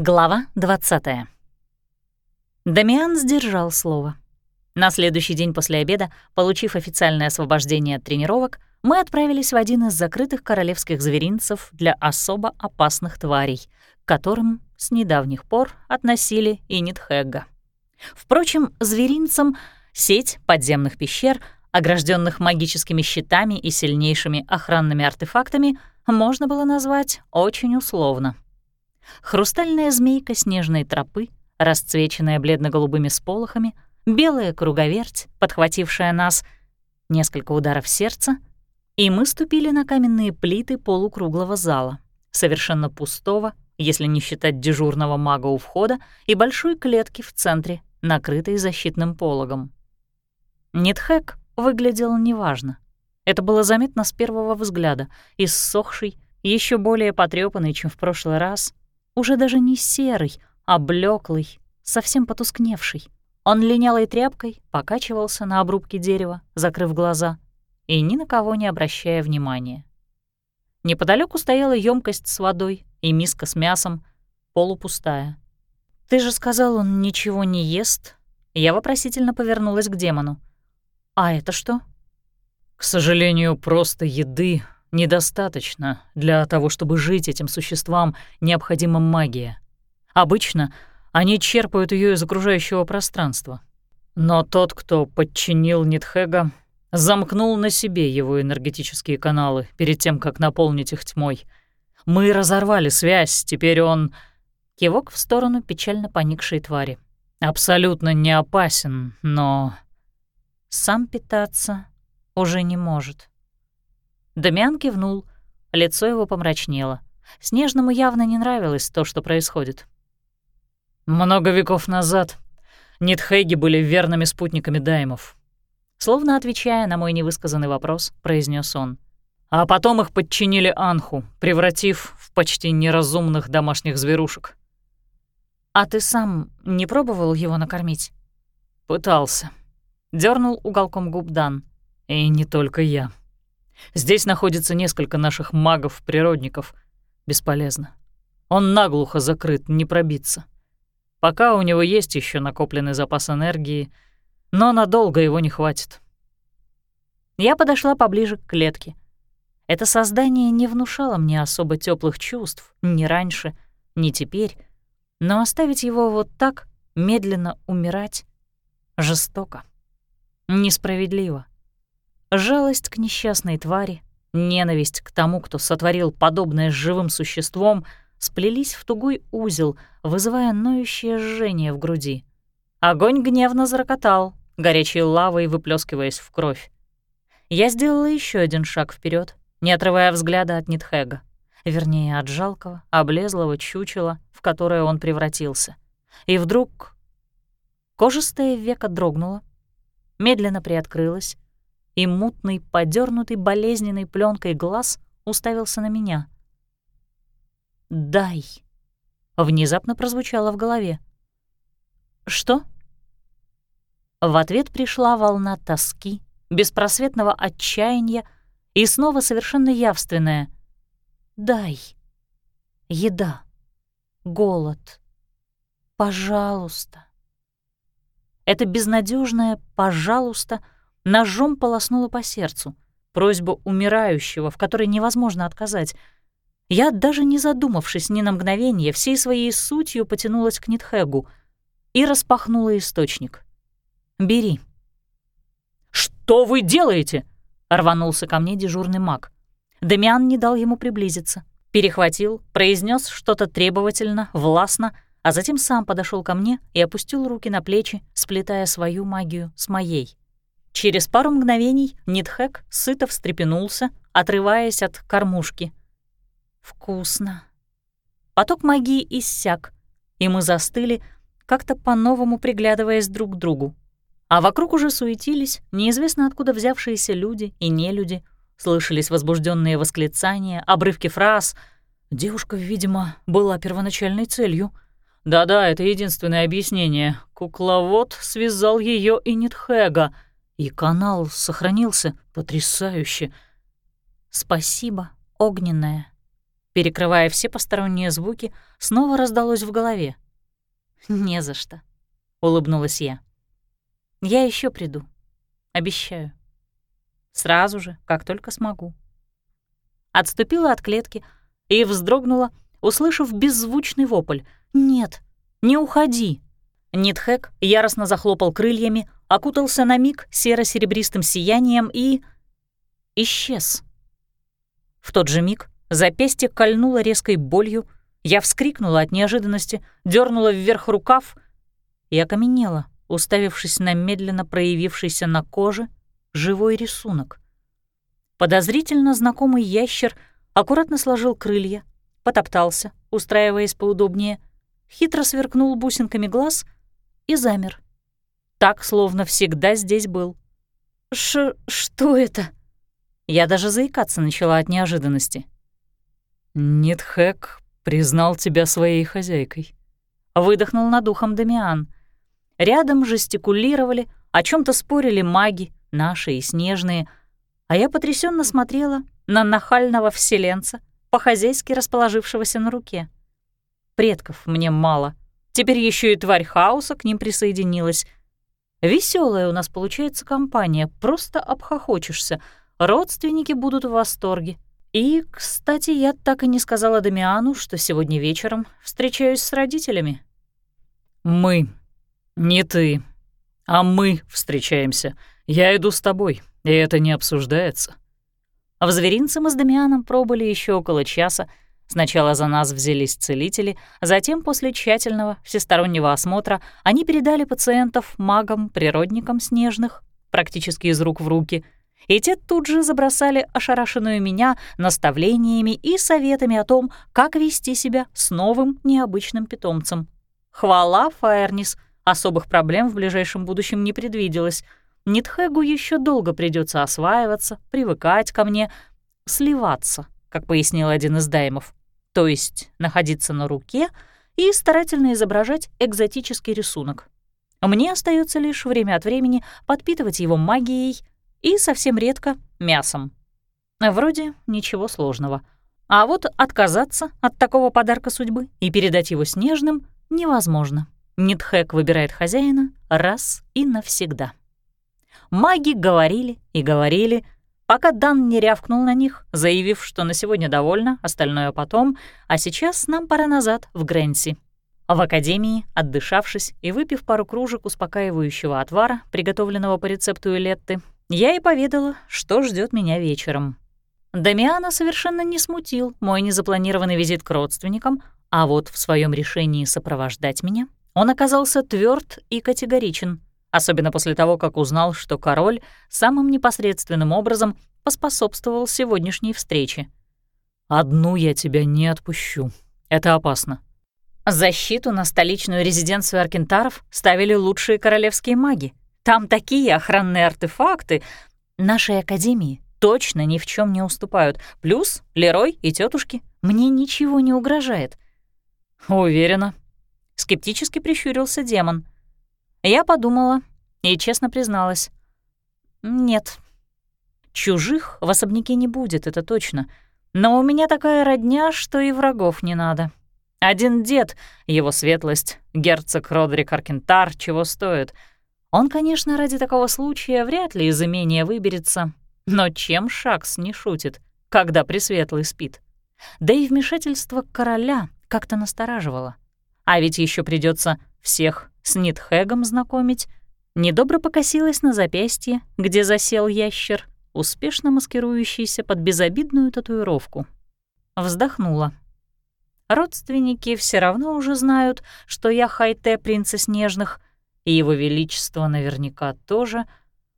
Глава 20. Дамиан сдержал слово. На следующий день после обеда, получив официальное освобождение от тренировок, мы отправились в один из закрытых королевских зверинцев для особо опасных тварей, к которым с недавних пор относили и Нитхэгга. Впрочем, зверинцам сеть подземных пещер, огражденных магическими щитами и сильнейшими охранными артефактами, можно было назвать очень условно — хрустальная змейка снежной тропы, расцвеченная бледно-голубыми сполохами, белая круговерть, подхватившая нас, несколько ударов сердца, и мы ступили на каменные плиты полукруглого зала, совершенно пустого, если не считать дежурного мага у входа и большой клетки в центре, накрытой защитным пологом. Нитхэк выглядел неважно. Это было заметно с первого взгляда, иссохший, еще более потрепанный, чем в прошлый раз, уже даже не серый, а блеклый, совсем потускневший. Он линялой тряпкой покачивался на обрубке дерева, закрыв глаза, и ни на кого не обращая внимания. Неподалеку стояла емкость с водой и миска с мясом, полупустая. «Ты же сказал, он ничего не ест?» Я вопросительно повернулась к демону. «А это что?» «К сожалению, просто еды недостаточно. Для того, чтобы жить этим существам, необходима магия. Обычно они черпают ее из окружающего пространства. Но тот, кто подчинил Нитхега, замкнул на себе его энергетические каналы перед тем, как наполнить их тьмой. Мы разорвали связь, теперь он... Кивок в сторону печально поникшей твари. Абсолютно не опасен, но... Сам питаться уже не может. Дамиан кивнул, лицо его помрачнело. Снежному явно не нравилось то, что происходит. «Много веков назад Нитхейги были верными спутниками Даймов», словно отвечая на мой невысказанный вопрос, произнес он. «А потом их подчинили Анху, превратив в почти неразумных домашних зверушек». «А ты сам не пробовал его накормить?» «Пытался», — дернул уголком губ Дан. «И не только я». Здесь находится несколько наших магов-природников. Бесполезно. Он наглухо закрыт, не пробиться. Пока у него есть еще накопленный запас энергии, но надолго его не хватит. Я подошла поближе к клетке. Это создание не внушало мне особо теплых чувств ни раньше, ни теперь, но оставить его вот так, медленно умирать, жестоко, несправедливо. Жалость к несчастной твари, ненависть к тому, кто сотворил подобное с живым существом, сплелись в тугой узел, вызывая ноющее жжение в груди. Огонь гневно зарокотал, горячей лавой выплескиваясь в кровь. Я сделала еще один шаг вперед, не отрывая взгляда от Нитхега, вернее, от жалкого, облезлого чучела, в которое он превратился. И вдруг кожистое веко дрогнуло, медленно приоткрылось, и мутный, подернутый болезненной пленкой глаз уставился на меня. «Дай!» — внезапно прозвучало в голове. «Что?» В ответ пришла волна тоски, беспросветного отчаяния и снова совершенно явственная. «Дай! Еда! Голод! Пожалуйста!» Это безнадежное «пожалуйста» — ножом полоснула по сердцу. Просьба умирающего, в которой невозможно отказать. Я, даже не задумавшись ни на мгновение, всей своей сутью потянулась к Нитхегу и распахнула источник. «Бери». «Что вы делаете?» — рванулся ко мне дежурный маг. Дамиан не дал ему приблизиться. Перехватил, произнес что-то требовательно, властно, а затем сам подошел ко мне и опустил руки на плечи, сплетая свою магию с моей. Через пару мгновений Нитхэк сыто встрепенулся, отрываясь от кормушки. «Вкусно». Поток магии иссяк, и мы застыли, как-то по-новому приглядываясь друг к другу. А вокруг уже суетились неизвестно откуда взявшиеся люди и нелюди, слышались возбужденные восклицания, обрывки фраз. Девушка, видимо, была первоначальной целью. Да-да, это единственное объяснение. Кукловод связал ее и Нитхэга — и канал сохранился потрясающе. «Спасибо, огненная», — перекрывая все посторонние звуки, снова раздалось в голове. «Не за что», — улыбнулась я. «Я еще приду. Обещаю. Сразу же, как только смогу». Отступила от клетки и вздрогнула, услышав беззвучный вопль. «Нет, не уходи!» Нитхэк яростно захлопал крыльями, окутался на миг серо-серебристым сиянием и... исчез. В тот же миг запястье кольнуло резкой болью, я вскрикнула от неожиданности, дернула вверх рукав и окаменела, уставившись на медленно проявившийся на коже живой рисунок. Подозрительно знакомый ящер аккуратно сложил крылья, потоптался, устраиваясь поудобнее, хитро сверкнул бусинками глаз и замер. Так, словно всегда здесь был. «Ш... что это?» Я даже заикаться начала от неожиданности. «Нитхэк признал тебя своей хозяйкой», — выдохнул над ухом Дамиан. Рядом жестикулировали, о чем то спорили маги, наши и снежные, а я потрясенно смотрела на нахального вселенца, по-хозяйски расположившегося на руке. Предков мне мало. Теперь еще и тварь хаоса к ним присоединилась. Веселая у нас получается компания, просто обхохочешься. Родственники будут в восторге. И, кстати, я так и не сказала Дамиану, что сегодня вечером встречаюсь с родителями. «Мы. Не ты. А мы встречаемся. Я иду с тобой, и это не обсуждается». В зверинце мы с Дамианом пробыли еще около часа. Сначала за нас взялись целители, затем после тщательного всестороннего осмотра они передали пациентов магам, природникам снежных, практически из рук в руки, и те тут же забросали ошарашенную меня наставлениями и советами о том, как вести себя с новым необычным питомцем. Хвала, Фаернис, особых проблем в ближайшем будущем не предвиделось — Нитхэгу еще долго придется осваиваться, привыкать ко мне, сливаться, как пояснил один из даймов, то есть находиться на руке и старательно изображать экзотический рисунок. Мне остается лишь время от времени подпитывать его магией и совсем редко мясом. Вроде ничего сложного. А вот отказаться от такого подарка судьбы и передать его снежным невозможно. Нитхэк выбирает хозяина раз и навсегда. Маги говорили и говорили, пока Дан не рявкнул на них, заявив, что на сегодня довольно, остальное потом, а сейчас нам пора назад, в Грэнси. В академии, отдышавшись и выпив пару кружек успокаивающего отвара, приготовленного по рецепту Элетты, я и поведала, что ждет меня вечером. Дамиана совершенно не смутил мой незапланированный визит к родственникам, а вот в своем решении сопровождать меня он оказался тверд и категоричен особенно после того, как узнал, что король самым непосредственным образом поспособствовал сегодняшней встрече. «Одну я тебя не отпущу. Это опасно». Защиту на столичную резиденцию Аркентаров ставили лучшие королевские маги. Там такие охранные артефакты. Нашей академии точно ни в чем не уступают. Плюс Лерой и тетушки. Мне ничего не угрожает. Уверена. Скептически прищурился демон — я подумала и честно призналась. Нет. Чужих в особняке не будет, это точно. Но у меня такая родня, что и врагов не надо. Один дед, его светлость, герцог Родрик Аркентар, чего стоит. Он, конечно, ради такого случая вряд ли из имения выберется, но чем Шакс не шутит, когда Пресветлый спит? Да и вмешательство короля как-то настораживало. А ведь еще придется всех с Нитхэгом знакомить, недобро покосилась на запястье, где засел ящер, успешно маскирующийся под безобидную татуировку. Вздохнула. Родственники все равно уже знают, что я Хайте принца Снежных, и его величество наверняка тоже.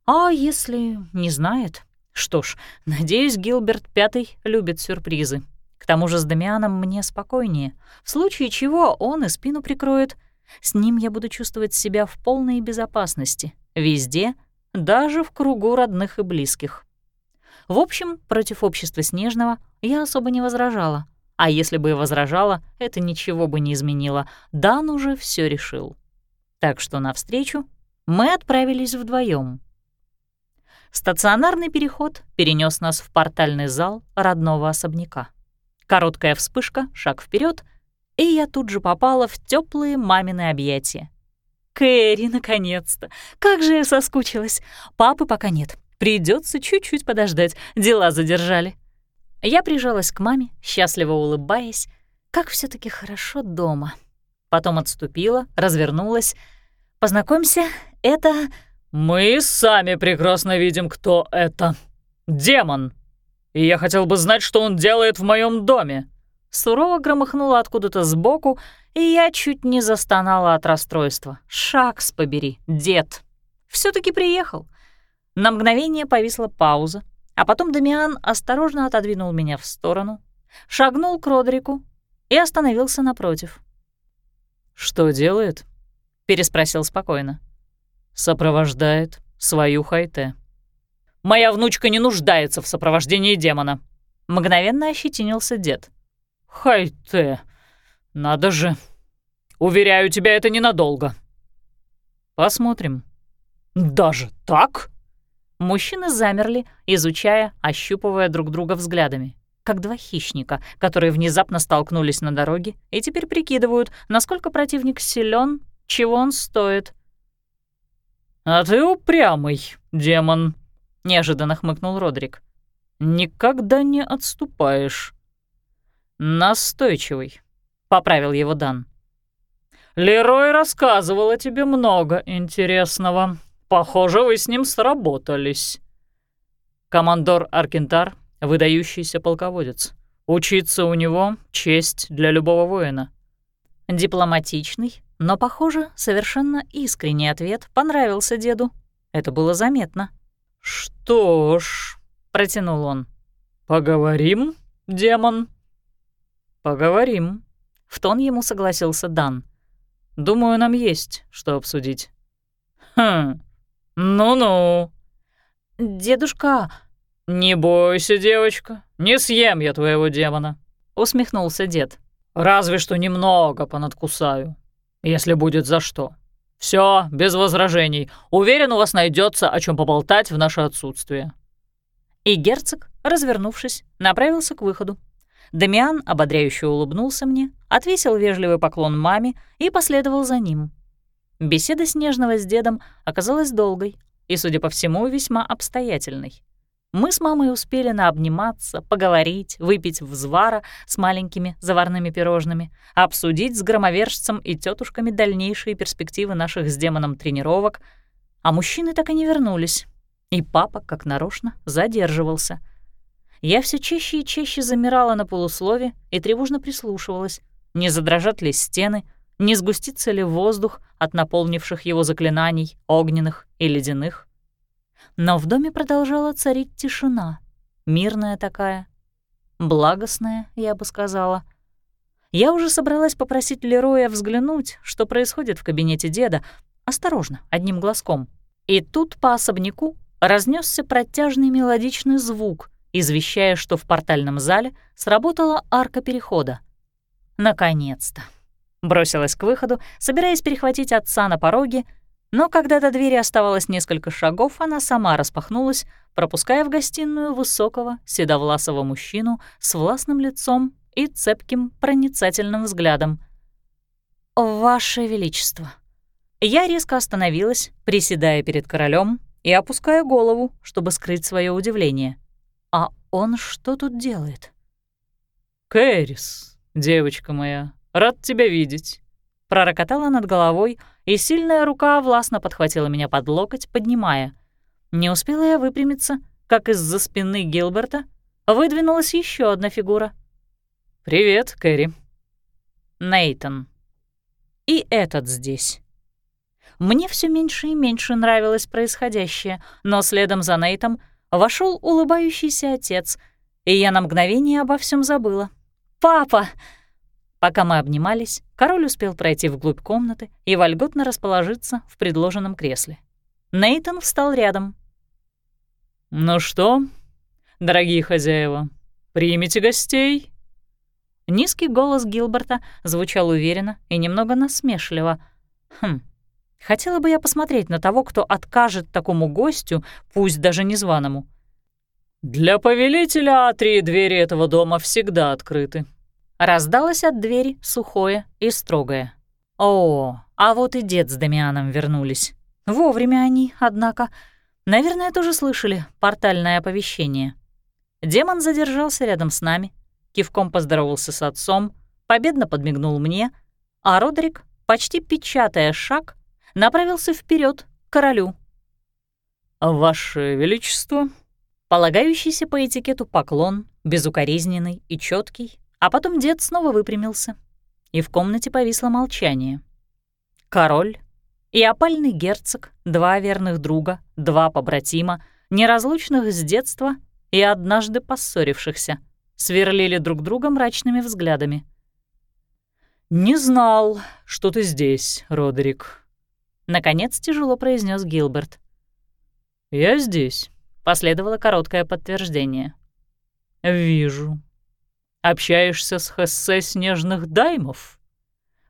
А если не знает? Что ж, надеюсь, Гилберт Пятый любит сюрпризы. К тому же с Дамианом мне спокойнее. В случае чего он и спину прикроет — с ним я буду чувствовать себя в полной безопасности, везде, даже в кругу родных и близких. В общем, против общества Снежного я особо не возражала. А если бы и возражала, это ничего бы не изменило. Дан уже все решил. Так что навстречу мы отправились вдвоем. Стационарный переход перенес нас в портальный зал родного особняка. Короткая вспышка, шаг вперед, и я тут же попала в теплые мамины объятия. «Кэрри, наконец-то! Как же я соскучилась! Папы пока нет. Придется чуть-чуть подождать, дела задержали». Я прижалась к маме, счастливо улыбаясь. Как все таки хорошо дома. Потом отступила, развернулась. «Познакомься, это...» «Мы сами прекрасно видим, кто это. Демон. И я хотел бы знать, что он делает в моем доме». Сурово громыхнуло откуда-то сбоку, и я чуть не застонала от расстройства. «Шакс побери, дед!» все таки приехал. На мгновение повисла пауза, а потом Дамиан осторожно отодвинул меня в сторону, шагнул к Родрику и остановился напротив. «Что делает?» — переспросил спокойно. «Сопровождает свою Хайте». «Моя внучка не нуждается в сопровождении демона», — мгновенно ощетинился дед. «Хайте, надо же. Уверяю тебя, это ненадолго». «Посмотрим». «Даже так?» Мужчины замерли, изучая, ощупывая друг друга взглядами, как два хищника, которые внезапно столкнулись на дороге и теперь прикидывают, насколько противник силен, чего он стоит. «А ты упрямый, демон», — неожиданно хмыкнул Родрик. «Никогда не отступаешь». «Настойчивый», — поправил его Дан. «Лерой рассказывал о тебе много интересного», Похоже, вы с ним сработались. Командор Аркентар — выдающийся полководец. Учиться у него — честь для любого воина. Дипломатичный, но, похоже, совершенно искренний ответ понравился деду. Это было заметно. «Что ж», — протянул он, — «поговорим, демон?» «Поговорим», — в тон ему согласился Дан. «Думаю, нам есть что обсудить». «Хм, «Ну-ну». «Дедушка...» «Не бойся, девочка, не съем я твоего демона», — усмехнулся дед. «Разве что немного понадкусаю, если будет за что. Все, без возражений. Уверен, у вас найдется о чем поболтать в наше отсутствие». И герцог, развернувшись, направился к выходу. Дамиан ободряюще улыбнулся мне, отвесил вежливый поклон маме и последовал за ним. Беседа Снежного с дедом оказалась долгой и, судя по всему, весьма обстоятельной. Мы с мамой успели наобниматься, поговорить, выпить взвара с маленькими заварными пирожными, обсудить с громовержцем и тетушками дальнейшие перспективы наших с демоном тренировок, а мужчины так и не вернулись, и папа, как нарочно, задерживался. Я все чаще и чаще замирала на полуслове и тревожно прислушивалась, не задрожат ли стены — не сгустится ли воздух от наполнивших его заклинаний, огненных и ледяных. Но в доме продолжала царить тишина, мирная такая, благостная, я бы сказала. Я уже собралась попросить Лероя взглянуть, что происходит в кабинете деда, осторожно, одним глазком. И тут по особняку разнесся протяжный мелодичный звук, извещая, что в портальном зале сработала арка перехода. Наконец-то! Бросилась к выходу, собираясь перехватить отца на пороге, но когда до двери оставалось несколько шагов, она сама распахнулась, пропуская в гостиную высокого, седовласого мужчину с властным лицом и цепким, проницательным взглядом. «Ваше Величество!» Я резко остановилась, приседая перед королем и опуская голову, чтобы скрыть свое удивление. «А он что тут делает?» «Кэрис, девочка моя, Рад тебя видеть», — пророкотала над головой, и сильная рука властно подхватила меня под локоть, поднимая. Не успела я выпрямиться, как из-за спины Гилберта выдвинулась еще одна фигура. «Привет, Кэрри». Нейтон. И этот здесь. Мне все меньше и меньше нравилось происходящее, но следом за Нейтом вошел улыбающийся отец, и я на мгновение обо всем забыла. «Папа!» Пока мы обнимались, король успел пройти вглубь комнаты и вольготно расположиться в предложенном кресле. Нейтон встал рядом. «Ну что, дорогие хозяева, примите гостей?» Низкий голос Гилберта звучал уверенно и немного насмешливо. «Хм, хотела бы я посмотреть на того, кто откажет такому гостю, пусть даже незваному». «Для повелителя три двери этого дома всегда открыты». Раздалось от двери сухое и строгое. О, а вот и дед с Дамианом вернулись. Вовремя они, однако. Наверное, тоже слышали портальное оповещение. Демон задержался рядом с нами, кивком поздоровался с отцом, победно подмигнул мне, а Родрик, почти печатая шаг, направился вперед к королю. «Ваше Величество», Полагающийся по этикету поклон, безукоризненный и четкий, а потом дед снова выпрямился, и в комнате повисло молчание. Король и опальный герцог, два верных друга, два побратима, неразлучных с детства и однажды поссорившихся, сверлили друг друга мрачными взглядами. «Не знал, что ты здесь, Родерик», — наконец тяжело произнес Гилберт. «Я здесь», Последовало короткое подтверждение. «Вижу. Общаешься с Хессе Снежных Даймов?»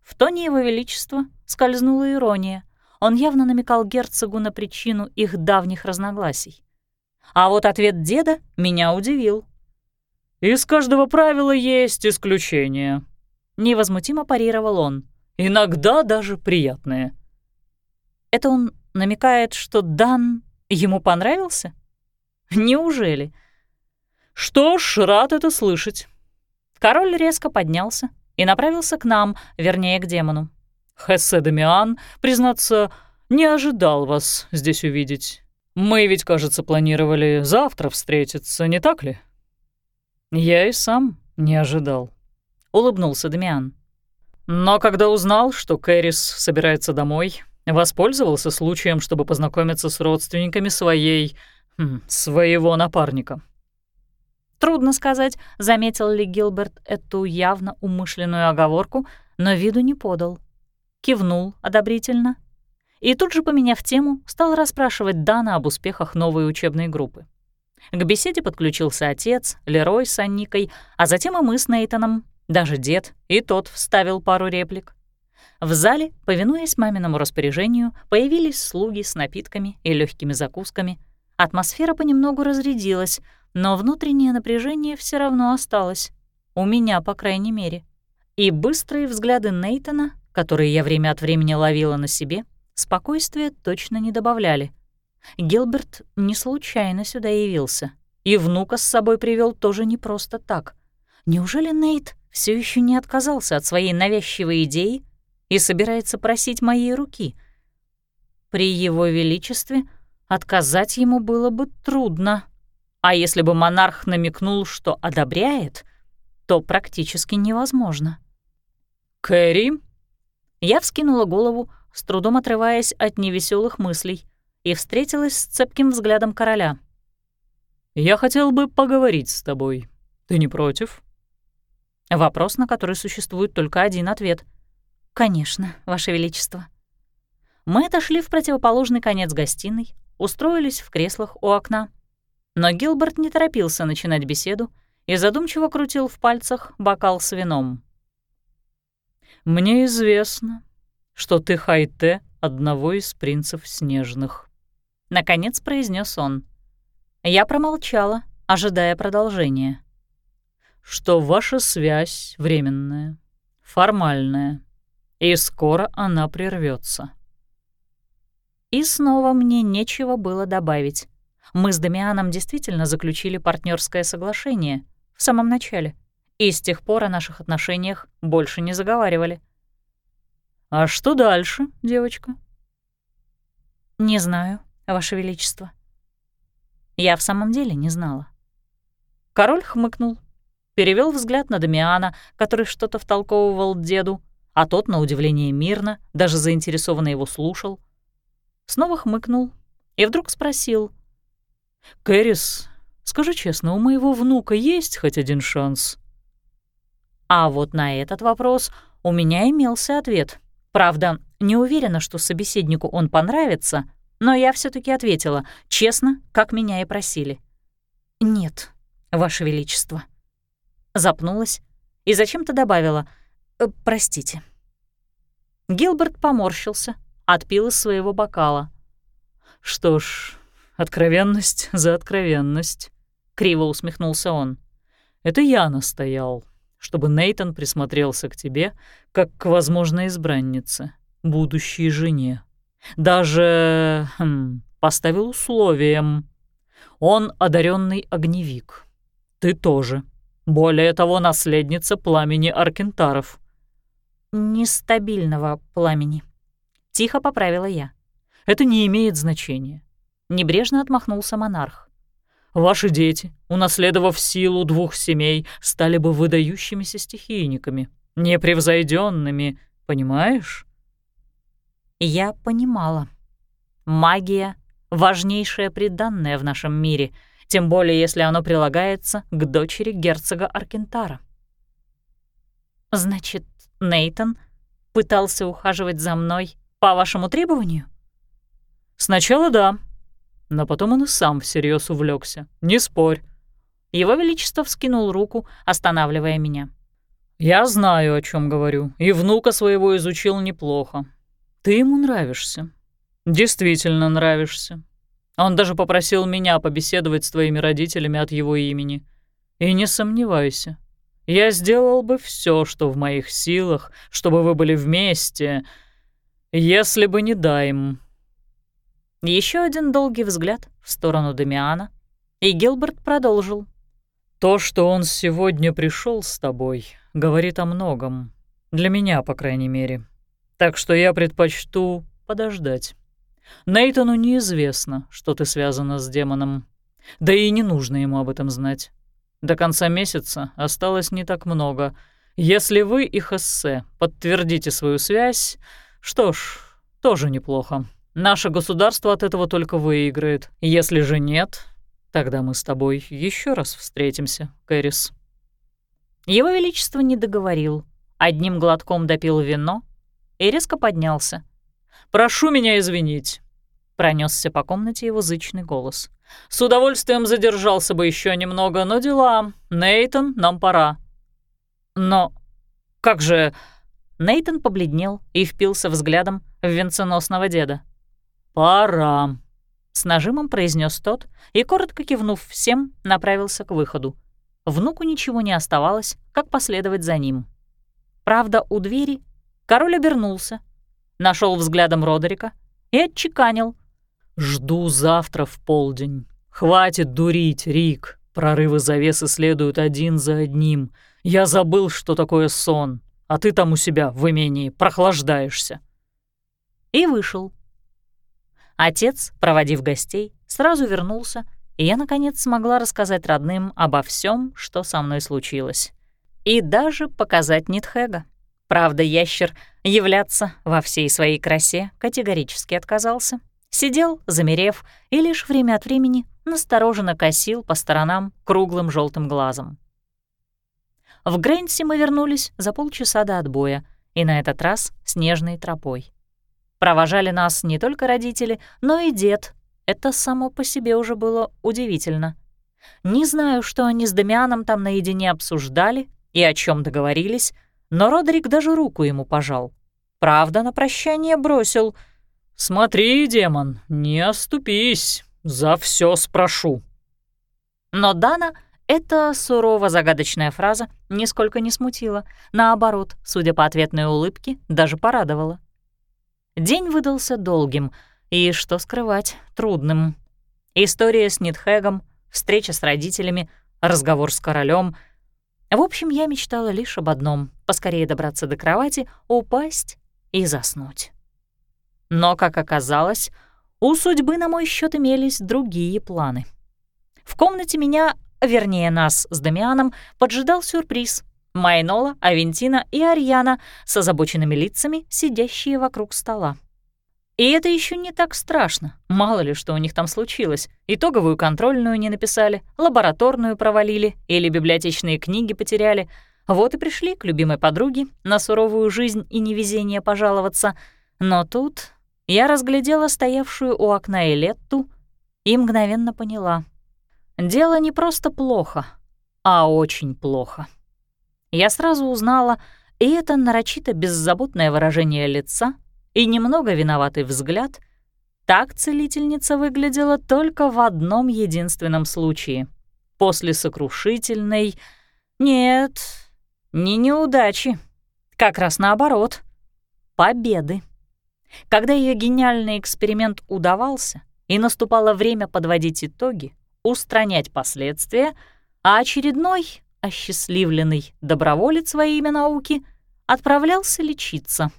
В тоне его величества скользнула ирония. Он явно намекал герцогу на причину их давних разногласий. А вот ответ деда меня удивил. «Из каждого правила есть исключение», — невозмутимо парировал он. «Иногда даже приятные». Это он намекает, что Дан ему понравился? Неужели? Что ж, рад это слышать. Король резко поднялся и направился к нам, вернее, к демону. Хессе Дамиан, признаться, не ожидал вас здесь увидеть. Мы ведь, кажется, планировали завтра встретиться, не так ли? Я и сам не ожидал. Улыбнулся Дамиан. Но когда узнал, что Кэрис собирается домой, воспользовался случаем, чтобы познакомиться с родственниками своей Хм, своего напарника. Трудно сказать, заметил ли Гилберт эту явно умышленную оговорку, но виду не подал. Кивнул одобрительно и тут же, поменяв тему, стал расспрашивать Дана об успехах новой учебной группы. К беседе подключился отец, Лерой с Анникой, а затем и мы с Нейтаном, даже дед, и тот вставил пару реплик. В зале, повинуясь маминому распоряжению, появились слуги с напитками и легкими закусками — Атмосфера понемногу разрядилась, но внутреннее напряжение все равно осталось. У меня, по крайней мере. И быстрые взгляды Нейтона, которые я время от времени ловила на себе, спокойствия точно не добавляли. Гилберт не случайно сюда явился. И внука с собой привел тоже не просто так. Неужели Нейт все еще не отказался от своей навязчивой идеи и собирается просить моей руки? При его величестве — Отказать ему было бы трудно. А если бы монарх намекнул, что одобряет, то практически невозможно. «Кэрри?» Я вскинула голову, с трудом отрываясь от невеселых мыслей, и встретилась с цепким взглядом короля. «Я хотел бы поговорить с тобой. Ты не против?» Вопрос, на который существует только один ответ. «Конечно, Ваше Величество». Мы отошли в противоположный конец гостиной, устроились в креслах у окна. Но Гилберт не торопился начинать беседу и задумчиво крутил в пальцах бокал с вином. «Мне известно, что ты Хайте одного из принцев снежных», — наконец произнес он. Я промолчала, ожидая продолжения. «Что ваша связь временная, формальная, и скоро она прервется. И снова мне нечего было добавить. Мы с Дамианом действительно заключили партнерское соглашение в самом начале, и с тех пор о наших отношениях больше не заговаривали. «А что дальше, девочка?» «Не знаю, Ваше Величество». Я в самом деле не знала. Король хмыкнул, перевел взгляд на Дамиана, который что-то втолковывал деду, а тот, на удивление мирно, даже заинтересованно его слушал — снова хмыкнул и вдруг спросил. «Кэрис, скажи честно, у моего внука есть хоть один шанс?» А вот на этот вопрос у меня имелся ответ. Правда, не уверена, что собеседнику он понравится, но я все таки ответила, честно, как меня и просили. «Нет, Ваше Величество». Запнулась и зачем-то добавила «Э, «Простите». Гилберт поморщился, отпил из своего бокала. «Что ж, откровенность за откровенность». — криво усмехнулся он. «Это я настоял, чтобы Нейтон присмотрелся к тебе, как к возможной избраннице, будущей жене. Даже хм, поставил условием. Он одаренный огневик. Ты тоже. Более того, наследница пламени Аркентаров. Нестабильного пламени. Тихо поправила я. Это не имеет значения. Небрежно отмахнулся монарх. Ваши дети, унаследовав силу двух семей, стали бы выдающимися стихийниками, непревзойденными, понимаешь? Я понимала. Магия — важнейшее приданное в нашем мире, тем более если оно прилагается к дочери герцога Аркентара. Значит, Нейтон пытался ухаживать за мной по вашему требованию? Сначала да, но потом он и сам всерьез увлекся. Не спорь. Его Величество вскинул руку, останавливая меня. «Я знаю, о чем говорю, и внука своего изучил неплохо. Ты ему нравишься. Действительно нравишься. Он даже попросил меня побеседовать с твоими родителями от его имени. И не сомневайся, я сделал бы все, что в моих силах, чтобы вы были вместе, если бы не Дайм». Еще один долгий взгляд в сторону Дамиана, и Гилберт продолжил. «То, что он сегодня пришел с тобой, говорит о многом. Для меня, по крайней мере. Так что я предпочту подождать. Нейтану неизвестно, что ты связана с демоном. Да и не нужно ему об этом знать. До конца месяца осталось не так много. Если вы и Хессе подтвердите свою связь, что ж, тоже неплохо. Наше государство от этого только выиграет. Если же нет, тогда мы с тобой еще раз встретимся, Кэрис». Его Величество не договорил. Одним глотком допил вино и резко поднялся. «Прошу меня извинить», — пронесся по комнате его зычный голос. «С удовольствием задержался бы еще немного, но дела. Нейтон, нам пора». «Но как же...» Нейтон побледнел и впился взглядом в венценосного деда. «Пора», — с нажимом произнес тот и, коротко кивнув всем, направился к выходу. Внуку ничего не оставалось, как последовать за ним. Правда, у двери Король обернулся, нашел взглядом Родерика и отчеканил. «Жду завтра в полдень. Хватит дурить, Рик. Прорывы завесы следуют один за одним. Я забыл, что такое сон, а ты там у себя в имении прохлаждаешься». И вышел. Отец, проводив гостей, сразу вернулся, и я, наконец, смогла рассказать родным обо всем, что со мной случилось. И даже показать Нитхега. Правда, ящер являться во всей своей красе категорически отказался. Сидел, замерев, и лишь время от времени настороженно косил по сторонам круглым желтым глазом. В Грэнси мы вернулись за полчаса до отбоя, и на этот раз снежной тропой. Провожали нас не только родители, но и дед. Это само по себе уже было удивительно. Не знаю, что они с Дамианом там наедине обсуждали и о чем договорились, но Родерик даже руку ему пожал. Правда, на прощание бросил. «Смотри, демон, не оступись, за все спрошу». Но Дана эта сурово-загадочная фраза нисколько не смутила. Наоборот, судя по ответной улыбке, даже порадовала. День выдался долгим и, что скрывать, трудным. История с Нитхэгом, встреча с родителями, разговор с королем — в общем, я мечтала лишь об одном — поскорее добраться до кровати, упасть и заснуть. Но, как оказалось, у судьбы на мой счет имелись другие планы. В комнате меня, вернее нас с Дамианом, поджидал сюрприз. Майнола, Авентина и Арьяна с озабоченными лицами, сидящие вокруг стола. И это еще не так страшно. Мало ли, что у них там случилось. Итоговую контрольную не написали, лабораторную провалили или библиотечные книги потеряли. Вот и пришли к любимой подруге на суровую жизнь и невезение пожаловаться. Но тут я разглядела стоявшую у окна Элетту и мгновенно поняла. Дело не просто плохо, а очень плохо. Я сразу узнала и это нарочито беззаботное выражение лица — и немного виноватый взгляд, так целительница выглядела только в одном единственном случае. после сокрушительной... Нет, не неудачи, как раз наоборот, победы. Когда ее гениальный эксперимент удавался, и наступало время подводить итоги, устранять последствия, а очередной, осчастливленный доброволец во имя науки отправлялся лечиться.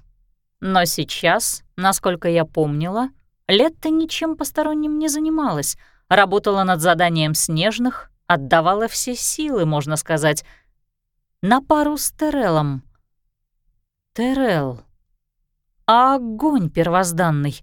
Но сейчас, насколько я помнила, Летта ничем посторонним не занималась, работала над заданием снежных, отдавала все силы, можно сказать, на пару с Терелом. Терел. А огонь первозданный.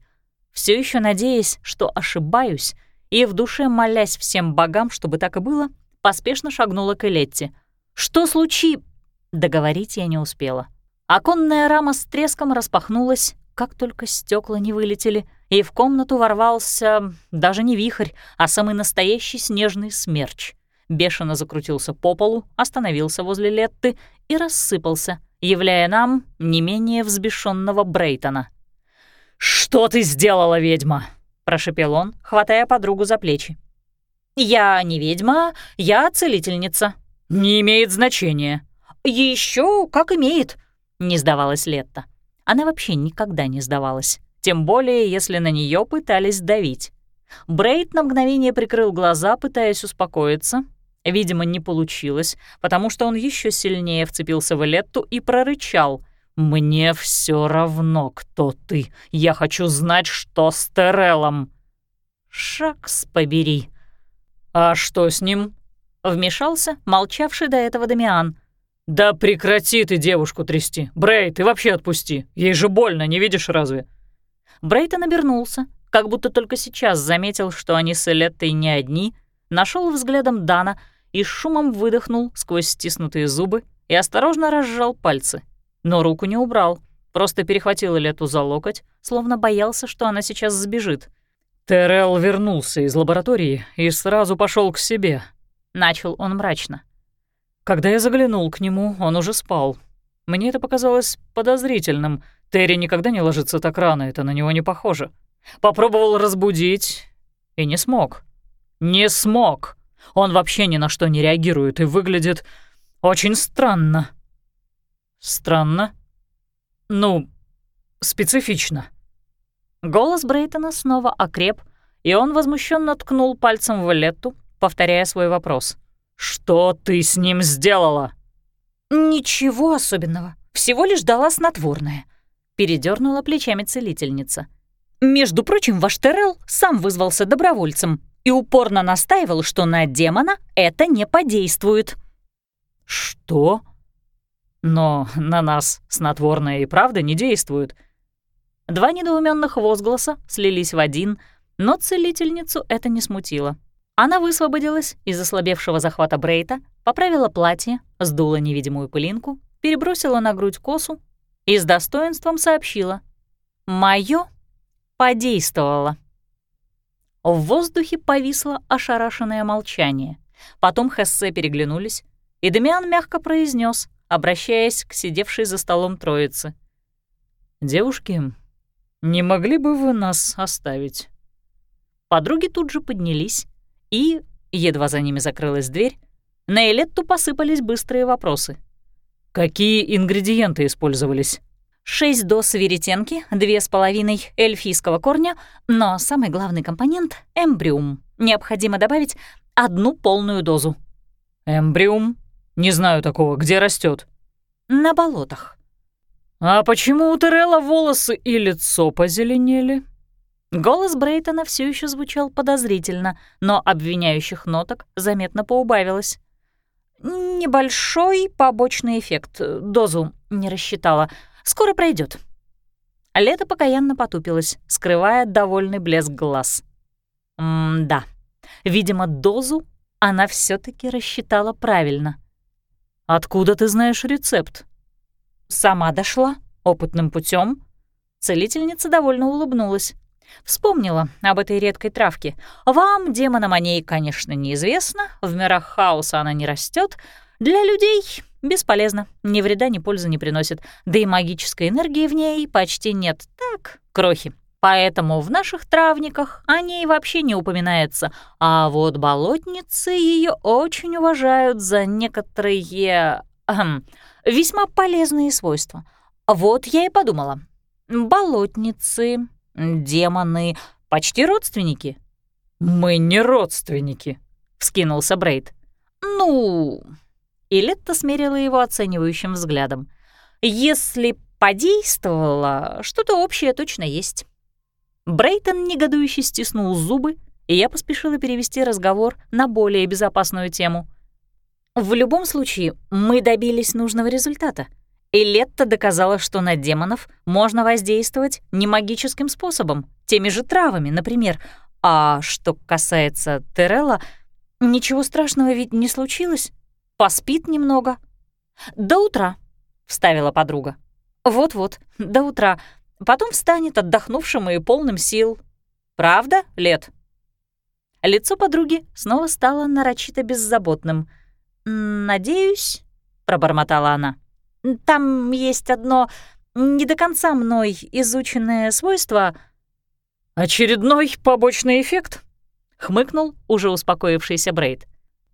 Все еще надеясь, что ошибаюсь, и в душе молясь всем богам, чтобы так и было, поспешно шагнула к Элетте. «Что случи...» Договорить я не успела. Оконная рама с треском распахнулась, как только стекла не вылетели, и в комнату ворвался даже не вихрь, а самый настоящий снежный смерч. Бешено закрутился по полу, остановился возле Летты и рассыпался, являя нам не менее взбешенного Брейтона. «Что ты сделала, ведьма?» — прошепел он, хватая подругу за плечи. «Я не ведьма, я целительница». «Не имеет значения». Еще как имеет», не сдавалась Летта. Она вообще никогда не сдавалась, тем более если на нее пытались давить. Брейд на мгновение прикрыл глаза, пытаясь успокоиться. Видимо, не получилось, потому что он еще сильнее вцепился в Летту и прорычал. «Мне все равно, кто ты. Я хочу знать, что с Терелом». «Шакс побери». «А что с ним?» — вмешался молчавший до этого Дамиан — «Да прекрати ты девушку трясти! Брей, ты вообще отпусти! Ей же больно, не видишь разве?» Брейтон обернулся, как будто только сейчас заметил, что они с Элеттой не одни, нашел взглядом Дана и шумом выдохнул сквозь стиснутые зубы и осторожно разжал пальцы. Но руку не убрал, просто перехватил Элетту за локоть, словно боялся, что она сейчас сбежит. Террell вернулся из лаборатории и сразу пошел к себе. Начал он мрачно. Когда я заглянул к нему, он уже спал. Мне это показалось подозрительным. Терри никогда не ложится так рано, это на него не похоже. Попробовал разбудить и не смог. Не смог. Он вообще ни на что не реагирует и выглядит очень странно. Странно? Ну, специфично. Голос Брейтона снова окреп, и он возмущенно ткнул пальцем в Летту, повторяя свой вопрос — «Что ты с ним сделала?» «Ничего особенного. Всего лишь дала снотворное», — передернула плечами целительница. «Между прочим, ваш Террell сам вызвался добровольцем и упорно настаивал, что на демона это не подействует». «Что?» «Но на нас снотворное и правда не действует». Два недоуменных возгласа слились в один, но целительницу это не смутило. Она высвободилась из ослабевшего захвата Брейта, поправила платье, сдула невидимую пылинку, перебросила на грудь косу и с достоинством сообщила. «Моё подействовало». В воздухе повисло ошарашенное молчание. Потом Хессе переглянулись, и Дамиан мягко произнес, обращаясь к сидевшей за столом троице. «Девушки, не могли бы вы нас оставить?» Подруги тут же поднялись, и, едва за ними закрылась дверь, на Элетту посыпались быстрые вопросы. «Какие ингредиенты использовались?» Шесть доз веретенки, две с половиной эльфийского корня, но самый главный компонент — эмбриум. Необходимо добавить одну полную дозу. «Эмбриум? Не знаю такого. Где растет? «На болотах». «А почему у Терелла волосы и лицо позеленели?» Голос Брейтона все еще звучал подозрительно, но обвиняющих ноток заметно поубавилось. «Небольшой побочный эффект. Дозу не рассчитала. Скоро пройдет. Лето покаянно потупилась, скрывая довольный блеск глаз. М-да. Видимо, дозу она все таки рассчитала правильно. «Откуда ты знаешь рецепт?» «Сама дошла, опытным путем. Целительница довольно улыбнулась. Вспомнила об этой редкой травке. Вам, демонам, о ней, конечно, неизвестно, в мирах хаоса она не растет. Для людей бесполезно, ни вреда, ни пользы не приносит, да и магической энергии в ней почти нет. Так, крохи. Поэтому в наших травниках о ней вообще не упоминается, а вот болотницы ее очень уважают за некоторые эм, весьма полезные свойства. Вот я и подумала. Болотницы, демоны, почти родственники. «Мы не родственники», — вскинулся Брейд. «Ну...» И Летта смерила его оценивающим взглядом. «Если подействовало, что-то общее точно есть». Брейтон негодующе стиснул зубы, и я поспешила перевести разговор на более безопасную тему. В любом случае, мы добились нужного результата. И Летта доказала, что на демонов можно воздействовать не магическим способом, теми же травами, например. А что касается Терелла, ничего страшного ведь не случилось. Поспит немного. «До утра», — вставила подруга. «Вот-вот, до утра. Потом встанет отдохнувшим и полным сил. Правда, Лет?» Лицо подруги снова стало нарочито беззаботным. «Надеюсь», — пробормотала она. «Там есть одно не до конца мной изученное свойство...» «Очередной побочный эффект?» — хмыкнул уже успокоившийся Брейд.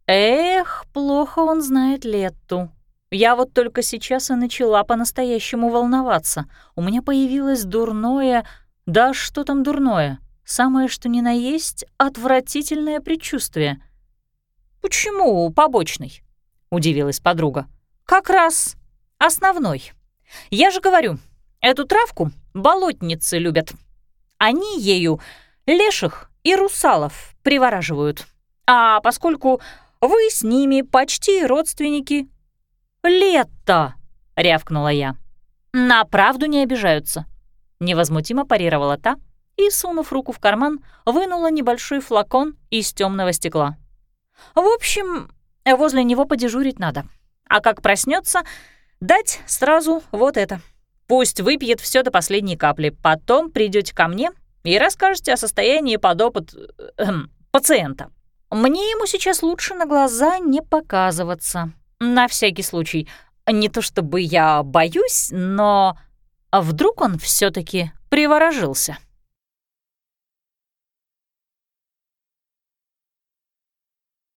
«Эх, плохо он знает Летту. Я вот только сейчас и начала по-настоящему волноваться. У меня появилось дурное... Да что там дурное? Самое что ни на есть отвратительное предчувствие. «Почему побочный?» — удивилась подруга. «Как раз основной. Я же говорю, эту травку болотницы любят. Они ею леших и русалов привораживают. А поскольку вы с ними почти родственники, «Лето!» — рявкнула я. «На правду не обижаются», — невозмутимо парировала та и, сунув руку в карман, вынула небольшой флакон из темного стекла. «В общем, возле него подежурить надо. А как проснется, дать сразу вот это. Пусть выпьет все до последней капли, потом придете ко мне и расскажете о состоянии подопыт... Э, пациента. Мне ему сейчас лучше на глаза не показываться, на всякий случай. Не то чтобы я боюсь, но вдруг он все таки приворожился.